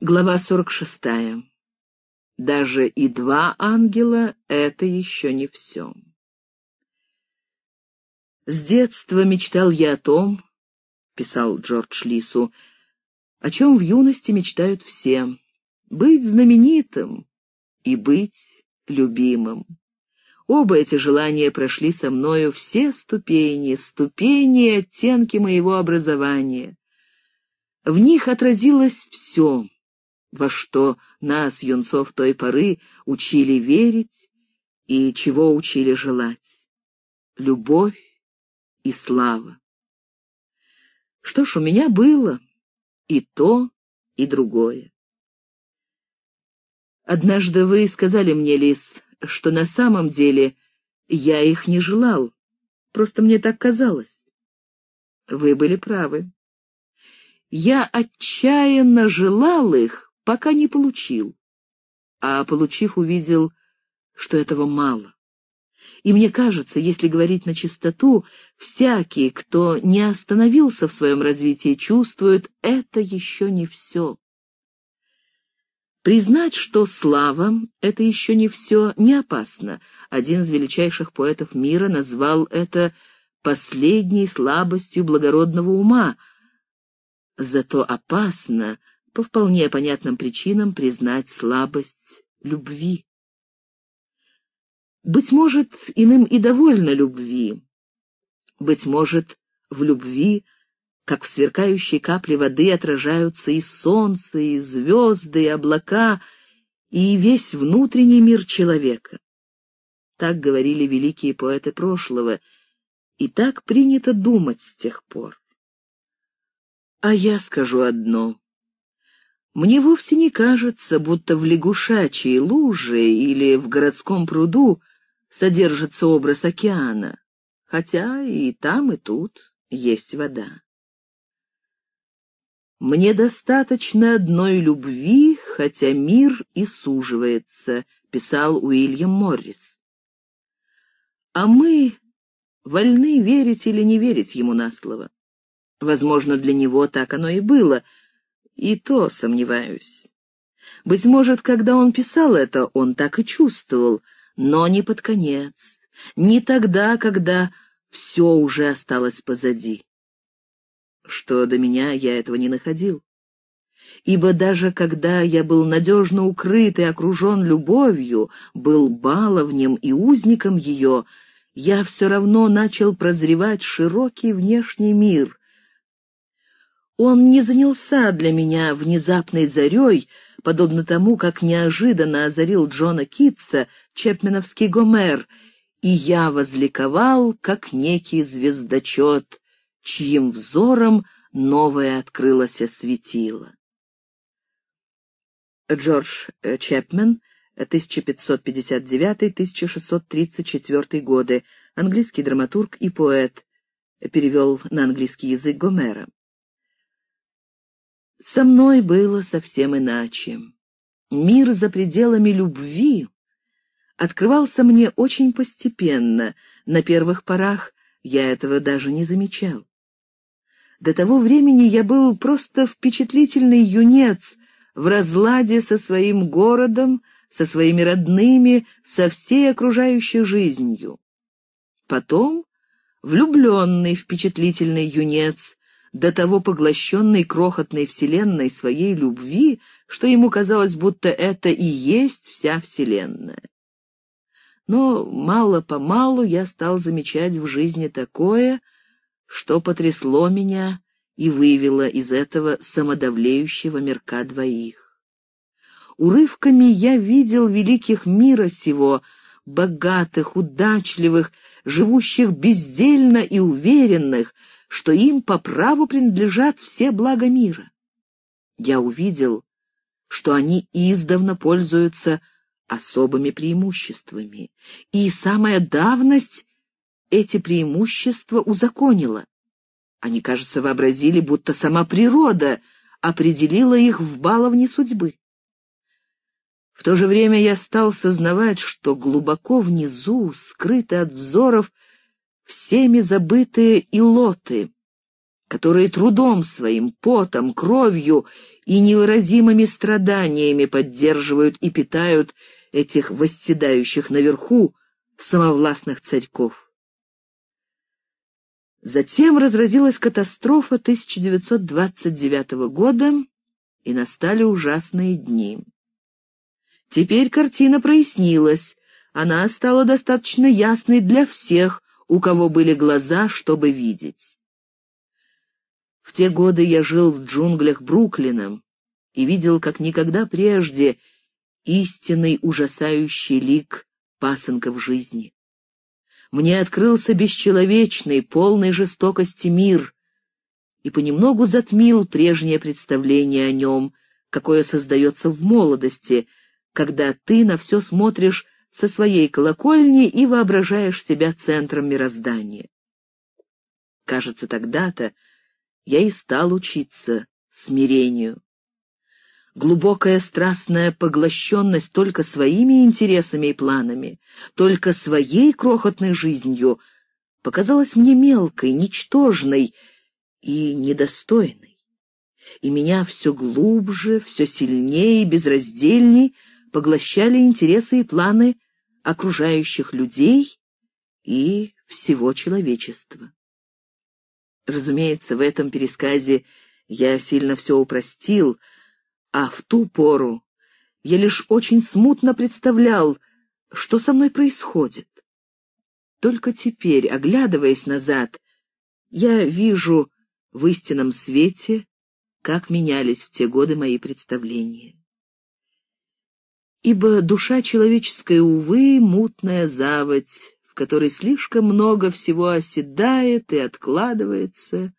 Глава 46. Даже и два ангела — это еще не все. «С детства мечтал я о том, — писал Джордж Лису, — о чем в юности мечтают все — быть знаменитым и быть любимым. Оба эти желания прошли со мною все ступени, ступени оттенки моего образования. В них отразилось все — во что нас, юнцов той поры, учили верить и чего учили желать. Любовь и слава. Что ж, у меня было и то, и другое. Однажды вы сказали мне, Лис, что на самом деле я их не желал, просто мне так казалось. Вы были правы. Я отчаянно желал их, пока не получил, а, получив, увидел, что этого мало. И мне кажется, если говорить на чистоту, всякий, кто не остановился в своем развитии, чувствует, это еще не все. Признать, что слава — это еще не все, не опасно. Один из величайших поэтов мира назвал это последней слабостью благородного ума. Зато опасно по вполне понятным причинам признать слабость любви. Быть может, иным и довольно любви. Быть может, в любви, как в сверкающей капле воды, отражаются и солнце, и звезды, и облака, и весь внутренний мир человека. Так говорили великие поэты прошлого, и так принято думать с тех пор. А я скажу одно. Мне вовсе не кажется, будто в лягушачьей луже или в городском пруду содержится образ океана, хотя и там, и тут есть вода. «Мне достаточно одной любви, хотя мир и суживается», — писал Уильям Моррис. А мы вольны верить или не верить ему на слово. Возможно, для него так оно и было — и то сомневаюсь. Быть может, когда он писал это, он так и чувствовал, но не под конец, не тогда, когда все уже осталось позади. Что до меня, я этого не находил. Ибо даже когда я был надежно укрыт и окружен любовью, был баловнем и узником ее, я все равно начал прозревать широкий внешний мир, он не занялся для меня внезапной зарей, подобно тому, как неожиданно озарил Джона Китса чепменовский Гомер, и я возликовал, как некий звездочет, чьим взором новое открылось светило. Джордж э, Чепмен, 1559-1634 годы, английский драматург и поэт, перевел на английский язык Гомера. Со мной было совсем иначе. Мир за пределами любви открывался мне очень постепенно, на первых порах я этого даже не замечал. До того времени я был просто впечатлительный юнец в разладе со своим городом, со своими родными, со всей окружающей жизнью. Потом влюбленный впечатлительный юнец до того поглощенный крохотной вселенной своей любви, что ему казалось, будто это и есть вся вселенная. Но мало-помалу я стал замечать в жизни такое, что потрясло меня и вывело из этого самодавлеющего мирка двоих. Урывками я видел великих мира сего, богатых, удачливых, живущих бездельно и уверенных, что им по праву принадлежат все блага мира. Я увидел, что они издавна пользуются особыми преимуществами, и самая давность эти преимущества узаконила. Они, кажется, вообразили, будто сама природа определила их в баловне судьбы. В то же время я стал сознавать, что глубоко внизу, скрыты от взоров, всеми забытые илоты, которые трудом своим, потом, кровью и невыразимыми страданиями поддерживают и питают этих восседающих наверху самовластных царьков. Затем разразилась катастрофа 1929 года, и настали ужасные дни. Теперь картина прояснилась, она стала достаточно ясной для всех, у кого были глаза, чтобы видеть. В те годы я жил в джунглях Бруклина и видел, как никогда прежде, истинный ужасающий лик пасынков жизни. Мне открылся бесчеловечный, полный жестокости мир и понемногу затмил прежнее представление о нем, какое создается в молодости, когда ты на все смотришь со своей колокольни и воображаешь себя центром мироздания. Кажется, тогда-то я и стал учиться смирению. Глубокая страстная поглощенность только своими интересами и планами, только своей крохотной жизнью показалась мне мелкой, ничтожной и недостойной. И меня все глубже, все сильнее и безраздельней поглощали интересы и планы окружающих людей и всего человечества. Разумеется, в этом пересказе я сильно все упростил — а в ту пору я лишь очень смутно представлял, что со мной происходит. Только теперь, оглядываясь назад, я вижу в истинном свете, как менялись в те годы мои представления. Ибо душа человеческая, увы, мутная заводь, в которой слишком много всего оседает и откладывается,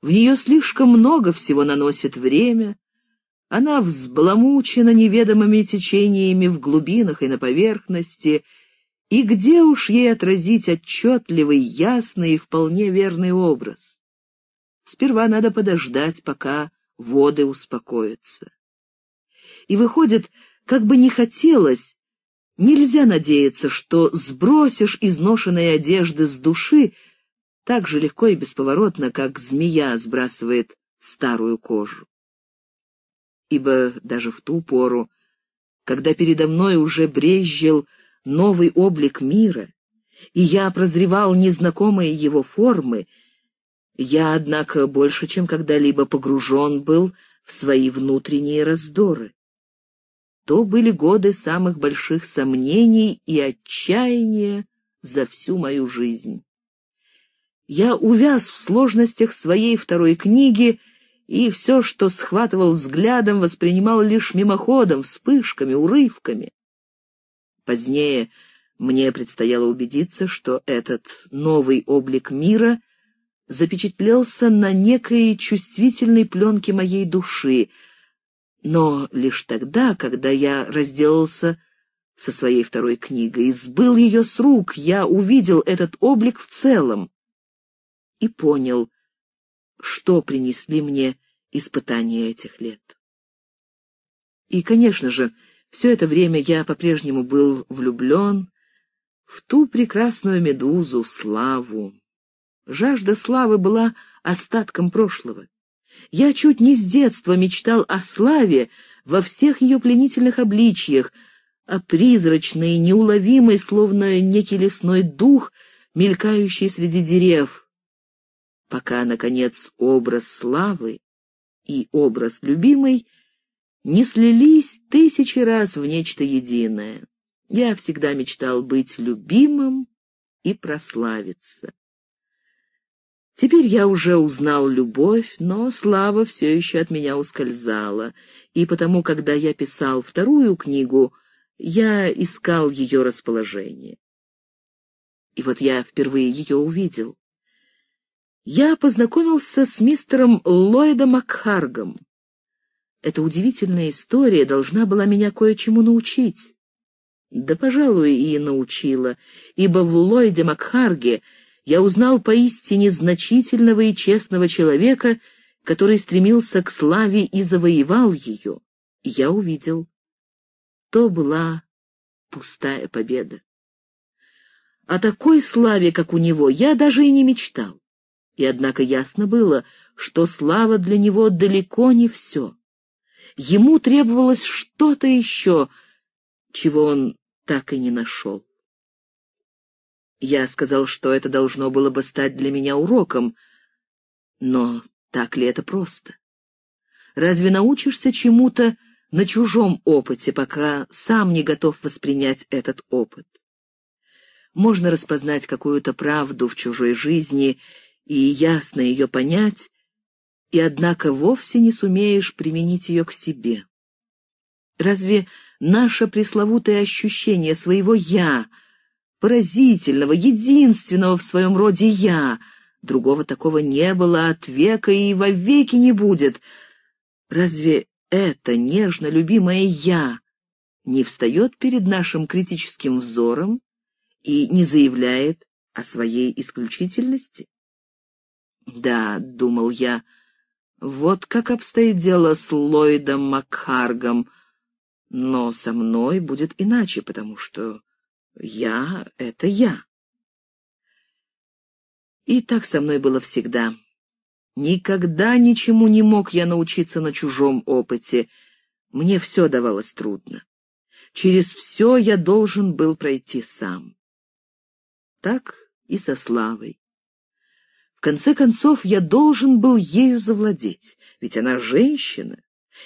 в нее слишком много всего наносит время, она взбаламучена неведомыми течениями в глубинах и на поверхности, и где уж ей отразить отчетливый, ясный и вполне верный образ? Сперва надо подождать, пока воды успокоятся. И выходит, как бы не хотелось, нельзя надеяться, что сбросишь изношенные одежды с души так же легко и бесповоротно, как змея сбрасывает старую кожу ибо даже в ту пору, когда передо мной уже брезжил новый облик мира, и я прозревал незнакомые его формы, я, однако, больше, чем когда-либо погружен был в свои внутренние раздоры. То были годы самых больших сомнений и отчаяния за всю мою жизнь. Я увяз в сложностях своей второй книги и все, что схватывал взглядом, воспринимал лишь мимоходом, вспышками, урывками. Позднее мне предстояло убедиться, что этот новый облик мира запечатлелся на некой чувствительной пленке моей души, но лишь тогда, когда я разделался со своей второй книгой, и сбыл ее с рук, я увидел этот облик в целом и понял, что принесли мне испытания этих лет. И, конечно же, все это время я по-прежнему был влюблен в ту прекрасную медузу, славу. Жажда славы была остатком прошлого. Я чуть не с детства мечтал о славе во всех ее пленительных обличьях, о призрачной, неуловимой, словно некий лесной дух, мелькающий среди дерев, пока, наконец, образ славы и образ любимой не слились тысячи раз в нечто единое. Я всегда мечтал быть любимым и прославиться. Теперь я уже узнал любовь, но слава все еще от меня ускользала, и потому, когда я писал вторую книгу, я искал ее расположение. И вот я впервые ее увидел я познакомился с мистером Ллойдом Макхаргом. Эта удивительная история должна была меня кое-чему научить. Да, пожалуй, и научила, ибо в Ллойде Макхарге я узнал поистине значительного и честного человека, который стремился к славе и завоевал ее. Я увидел. То была пустая победа. О такой славе, как у него, я даже и не мечтал. И однако ясно было, что слава для него далеко не все. Ему требовалось что-то еще, чего он так и не нашел. Я сказал, что это должно было бы стать для меня уроком, но так ли это просто? Разве научишься чему-то на чужом опыте, пока сам не готов воспринять этот опыт? Можно распознать какую-то правду в чужой жизни и ясно ее понять, и однако вовсе не сумеешь применить ее к себе. Разве наше пресловутое ощущение своего «я», поразительного, единственного в своем роде «я», другого такого не было от века и вовеки не будет, разве это нежно любимое «я» не встает перед нашим критическим взором и не заявляет о своей исключительности? Да, — думал я, — вот как обстоит дело с Ллойдом Макхаргом, но со мной будет иначе, потому что я — это я. И так со мной было всегда. Никогда ничему не мог я научиться на чужом опыте. Мне все давалось трудно. Через все я должен был пройти сам. Так и со славой конце концов, я должен был ею завладеть, ведь она женщина.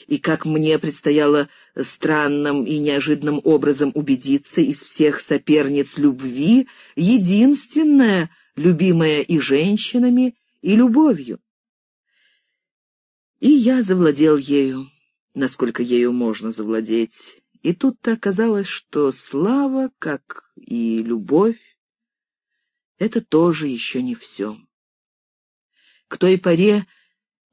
И как мне предстояло странным и неожиданным образом убедиться из всех соперниц любви, единственная, любимая и женщинами, и любовью. И я завладел ею, насколько ею можно завладеть. И тут-то оказалось, что слава, как и любовь, это тоже еще не все. К той поре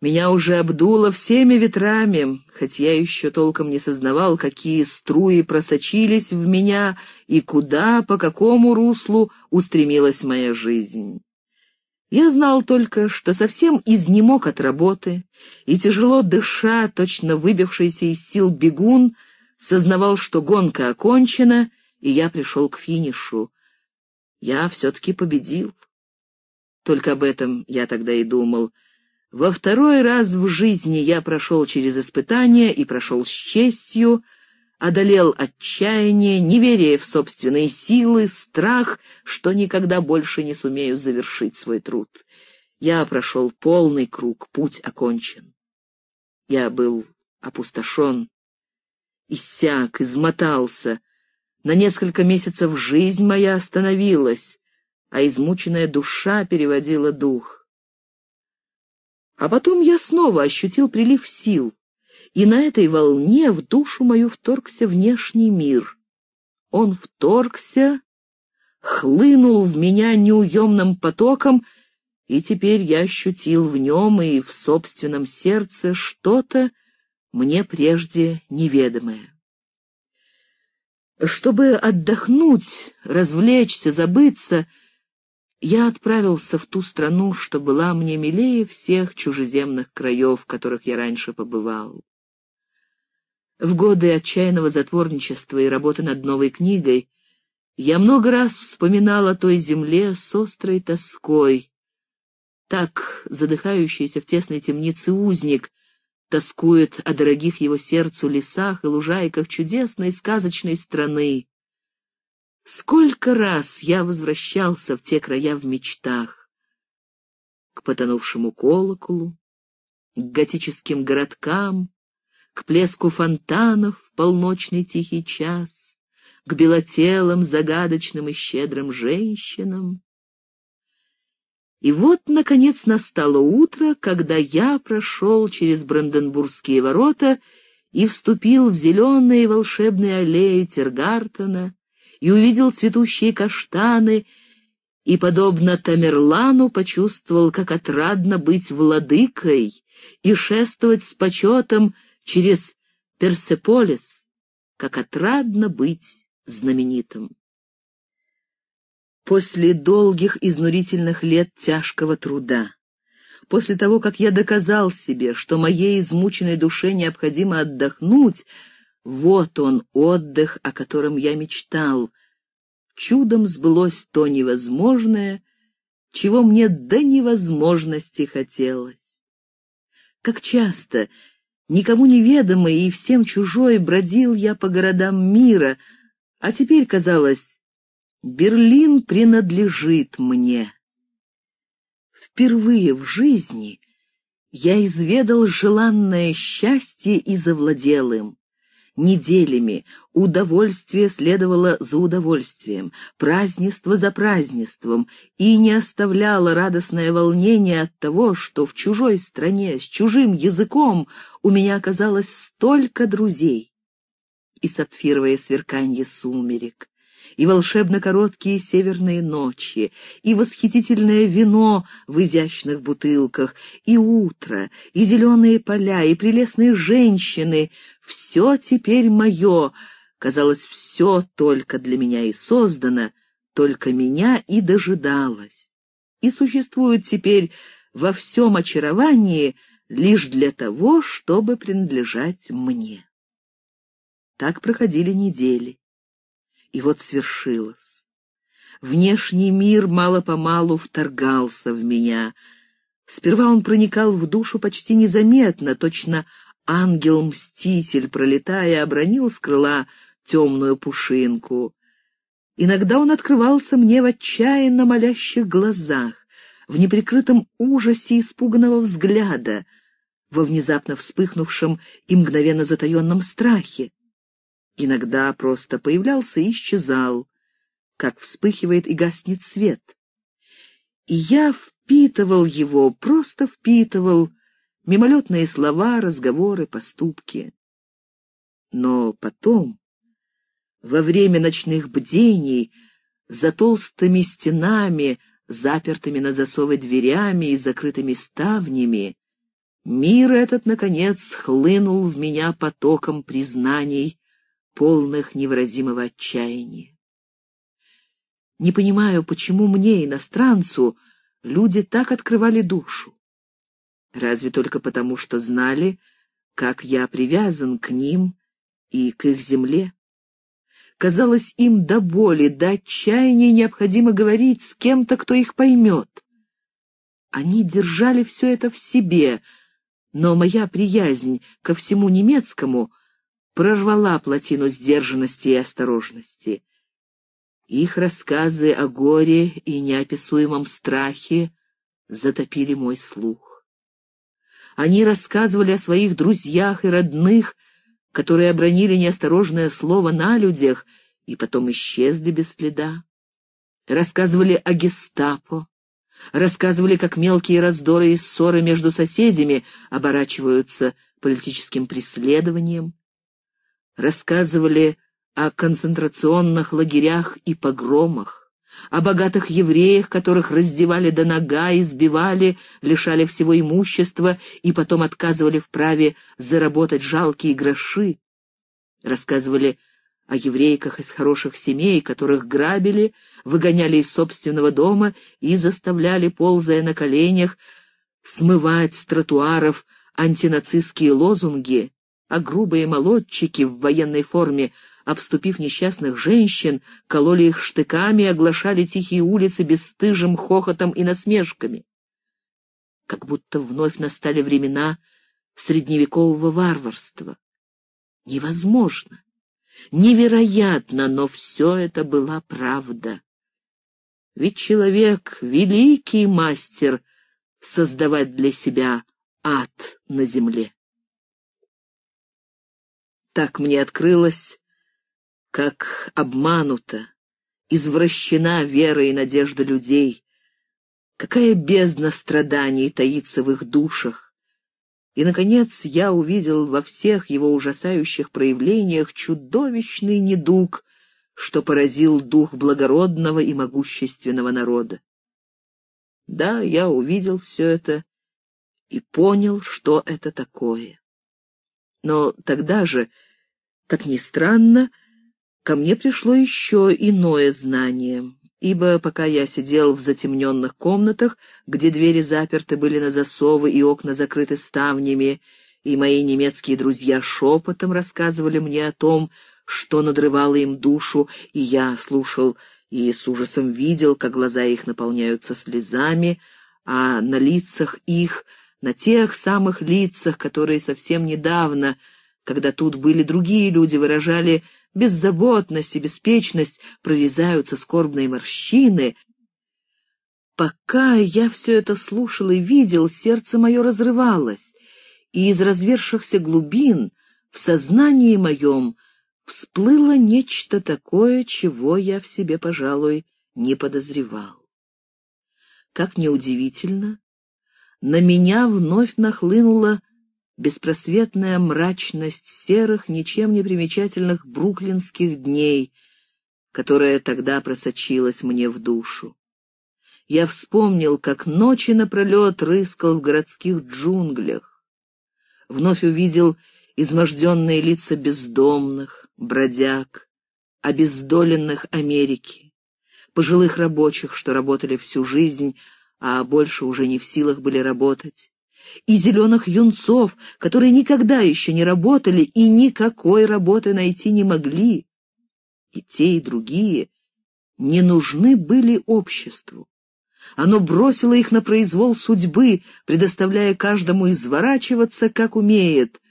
меня уже обдуло всеми ветрами, хоть я еще толком не сознавал, какие струи просочились в меня и куда, по какому руслу устремилась моя жизнь. Я знал только, что совсем изнемог от работы, и, тяжело дыша, точно выбившийся из сил бегун, сознавал, что гонка окончена, и я пришел к финишу. Я все-таки победил. Только об этом я тогда и думал. Во второй раз в жизни я прошел через испытания и прошел с честью, одолел отчаяние, неверие в собственные силы, страх, что никогда больше не сумею завершить свой труд. Я прошел полный круг, путь окончен. Я был опустошен, иссяк, измотался. На несколько месяцев жизнь моя остановилась а измученная душа переводила дух. А потом я снова ощутил прилив сил, и на этой волне в душу мою вторгся внешний мир. Он вторгся, хлынул в меня неуемным потоком, и теперь я ощутил в нем и в собственном сердце что-то мне прежде неведомое. Чтобы отдохнуть, развлечься, забыться — я отправился в ту страну, что была мне милее всех чужеземных краев, в которых я раньше побывал. В годы отчаянного затворничества и работы над новой книгой я много раз вспоминал о той земле с острой тоской. Так задыхающийся в тесной темнице узник тоскует о дорогих его сердцу лесах и лужайках чудесной сказочной страны, Сколько раз я возвращался в те края в мечтах. К потонувшему колоколу, к готическим городкам, к плеску фонтанов в полночный тихий час, к белотелым, загадочным и щедрым женщинам. И вот, наконец, настало утро, когда я прошел через Бранденбургские ворота и вступил в зеленые волшебные аллеи Тергартена, и увидел цветущие каштаны, и, подобно Тамерлану, почувствовал, как отрадно быть владыкой и шествовать с почетом через Персеполис, как отрадно быть знаменитым. После долгих изнурительных лет тяжкого труда, после того, как я доказал себе, что моей измученной душе необходимо отдохнуть, вот он, отдых, о котором я мечтал. Чудом сбылось то невозможное, чего мне до невозможности хотелось. Как часто Никому неведомый и всем чужой бродил я по городам мира, а теперь, казалось, Берлин принадлежит мне. Впервые в жизни я изведал желанное счастье и завладел им неделями. Удовольствие следовало за удовольствием, празднество за празднеством, и не оставляло радостное волнение от того, что в чужой стране, с чужим языком у меня оказалось столько друзей. И сапфировое сверканье сумерек, и волшебно-короткие северные ночи, и восхитительное вино в изящных бутылках, и утро, и зеленые поля, и прелестные женщины — все теперь мое. Казалось, все только для меня и создано, только меня и дожидалось. И существует теперь во всем очаровании лишь для того, чтобы принадлежать мне. Так проходили недели. И вот свершилось. Внешний мир мало-помалу вторгался в меня. Сперва он проникал в душу почти незаметно, точно ангел-мститель, пролетая, обронил с крыла темную пушинку. Иногда он открывался мне в отчаянно молящих глазах, в неприкрытом ужасе испуганного взгляда, во внезапно вспыхнувшем и мгновенно затаенном страхе. Иногда просто появлялся и исчезал, как вспыхивает и гаснет свет. И я впитывал его, просто впитывал, мимолетные слова, разговоры, поступки. Но потом, во время ночных бдений, за толстыми стенами, запертыми на засовы дверями и закрытыми ставнями, мир этот, наконец, хлынул в меня потоком признаний, полных невыразимого отчаяния. Не понимаю, почему мне, иностранцу, люди так открывали душу. Разве только потому, что знали, как я привязан к ним и к их земле. Казалось им до боли, до отчаяния необходимо говорить с кем-то, кто их поймет. Они держали все это в себе, но моя приязнь ко всему немецкому — прорвала плотину сдержанности и осторожности. Их рассказы о горе и неописуемом страхе затопили мой слух. Они рассказывали о своих друзьях и родных, которые обронили неосторожное слово на людях и потом исчезли без следа. Рассказывали о гестапо, рассказывали, как мелкие раздоры и ссоры между соседями оборачиваются политическим преследованием, рассказывали о концентрационных лагерях и погромах, о богатых евреях, которых раздевали до нога, избивали, лишали всего имущества и потом отказывали в праве заработать жалкие гроши. Рассказывали о еврейках из хороших семей, которых грабили, выгоняли из собственного дома и заставляли, ползая на коленях, смывать с тротуаров антинацистские лозунги, а грубые молодчики в военной форме, обступив несчастных женщин, кололи их штыками и оглашали тихие улицы бесстыжим хохотом и насмешками. Как будто вновь настали времена средневекового варварства. Невозможно, невероятно, но все это была правда. Ведь человек — великий мастер создавать для себя ад на земле. Так мне открылось, как обманута, извращена вера и надежда людей, какая бездна страданий таится в их душах. И, наконец, я увидел во всех его ужасающих проявлениях чудовищный недуг, что поразил дух благородного и могущественного народа. Да, я увидел все это и понял, что это такое. Но тогда же, как ни странно, ко мне пришло еще иное знание, ибо пока я сидел в затемненных комнатах, где двери заперты были на засовы и окна закрыты ставнями, и мои немецкие друзья шепотом рассказывали мне о том, что надрывало им душу, и я слушал и с ужасом видел, как глаза их наполняются слезами, а на лицах их на тех самых лицах, которые совсем недавно, когда тут были другие люди, выражали беззаботность и беспечность, прорезаются скорбные морщины. Пока я все это слушал и видел, сердце мое разрывалось, и из развершихся глубин в сознании моем всплыло нечто такое, чего я в себе, пожалуй, не подозревал. Как неудивительно, на меня вновь нахлынула беспросветная мрачность серых, ничем не примечательных бруклинских дней, которая тогда просочилась мне в душу. Я вспомнил, как ночи напролет рыскал в городских джунглях. Вновь увидел изможденные лица бездомных, бродяг, обездоленных Америки, пожилых рабочих, что работали всю жизнь, а больше уже не в силах были работать, и зеленых юнцов, которые никогда еще не работали и никакой работы найти не могли. И те, и другие не нужны были обществу. Оно бросило их на произвол судьбы, предоставляя каждому изворачиваться, как умеет,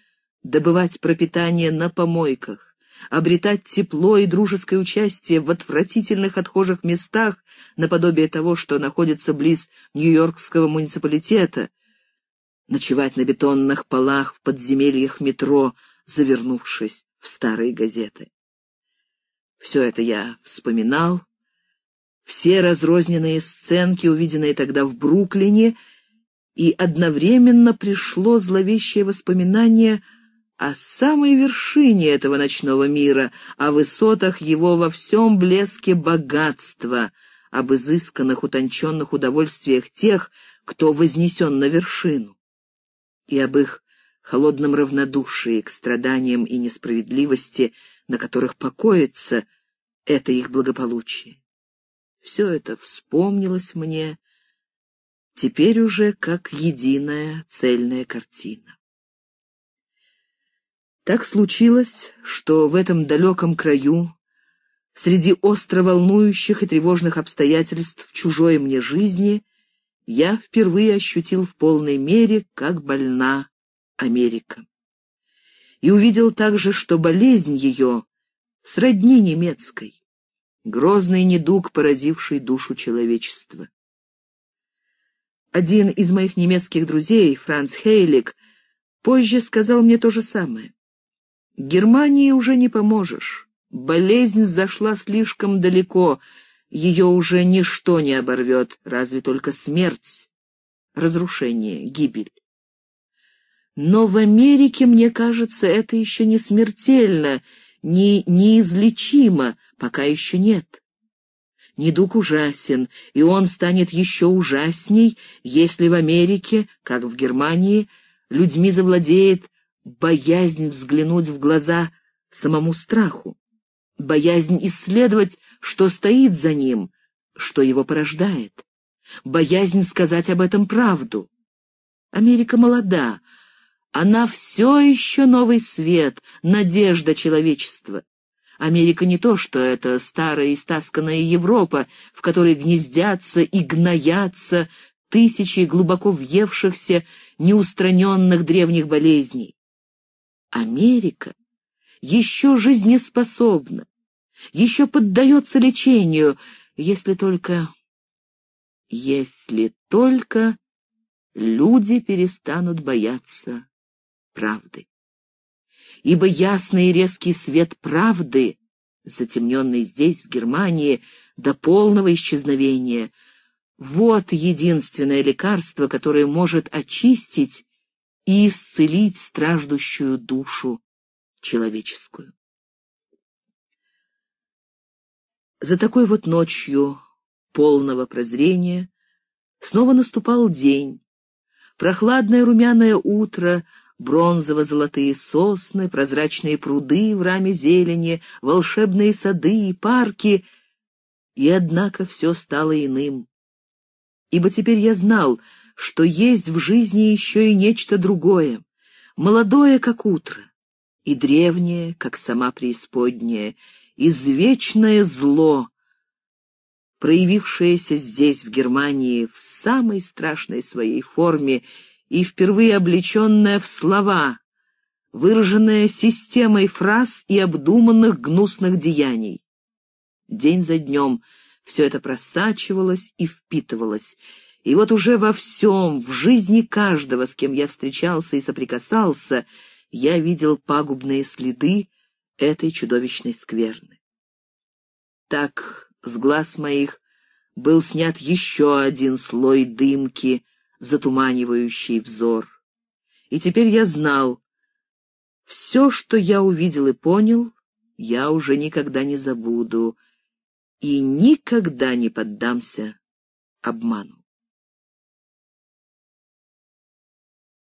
добывать пропитание на помойках, обретать тепло и дружеское участие в отвратительных отхожих местах, наподобие того, что находится близ Нью-Йоркского муниципалитета, ночевать на бетонных полах в подземельях метро, завернувшись в старые газеты. Все это я вспоминал, все разрозненные сценки, увиденные тогда в Бруклине, и одновременно пришло зловещее воспоминание о самой вершине этого ночного мира, о высотах его во всем блеске богатства, об изысканных, утонченных удовольствиях тех, кто вознесен на вершину и об их холодном равнодушии к страданиям и несправедливости, на которых покоится это их благополучие. Все это вспомнилось мне теперь уже как единая цельная картина. Так случилось, что в этом далеком краю, среди остро волнующих и тревожных обстоятельств чужой мне жизни, я впервые ощутил в полной мере, как больна Америка. И увидел также, что болезнь ее сродни немецкой, грозный недуг, поразивший душу человечества. Один из моих немецких друзей, Франц Хейлик, позже сказал мне то же самое. Германии уже не поможешь. Болезнь зашла слишком далеко, ее уже ничто не оборвет, разве только смерть, разрушение, гибель. Но в Америке, мне кажется, это еще не смертельно, не неизлечимо, пока еще нет. Недуг ужасен, и он станет еще ужасней, если в Америке, как в Германии, людьми завладеет боязнь взглянуть в глаза самому страху, боязнь исследовать что стоит за ним, что его порождает. Боязнь сказать об этом правду. Америка молода. Она все еще новый свет, надежда человечества. Америка не то, что это старая истасканная Европа, в которой гнездятся и гноятся тысячи глубоко въевшихся, неустраненных древних болезней. Америка еще жизнеспособна, еще поддается лечению, если только... Если только люди перестанут бояться правды. Ибо ясный и резкий свет правды, затемненный здесь, в Германии, до полного исчезновения, вот единственное лекарство, которое может очистить и исцелить страждущую душу человеческую. За такой вот ночью полного прозрения снова наступал день. Прохладное румяное утро, бронзово-золотые сосны, прозрачные пруды в раме зелени, волшебные сады и парки. И однако все стало иным. Ибо теперь я знал, что есть в жизни еще и нечто другое, молодое, как утро, и древнее, как сама преисподняя, извечное зло, проявившееся здесь, в Германии, в самой страшной своей форме и впервые облеченная в слова, выраженная системой фраз и обдуманных гнусных деяний. День за днем все это просачивалось и впитывалось, и вот уже во всем, в жизни каждого, с кем я встречался и соприкасался, я видел пагубные следы этой чудовищной скверны. Так с глаз моих был снят еще один слой дымки, затуманивающий взор. И теперь я знал, все, что я увидел и понял, я уже никогда не забуду и никогда не поддамся обману.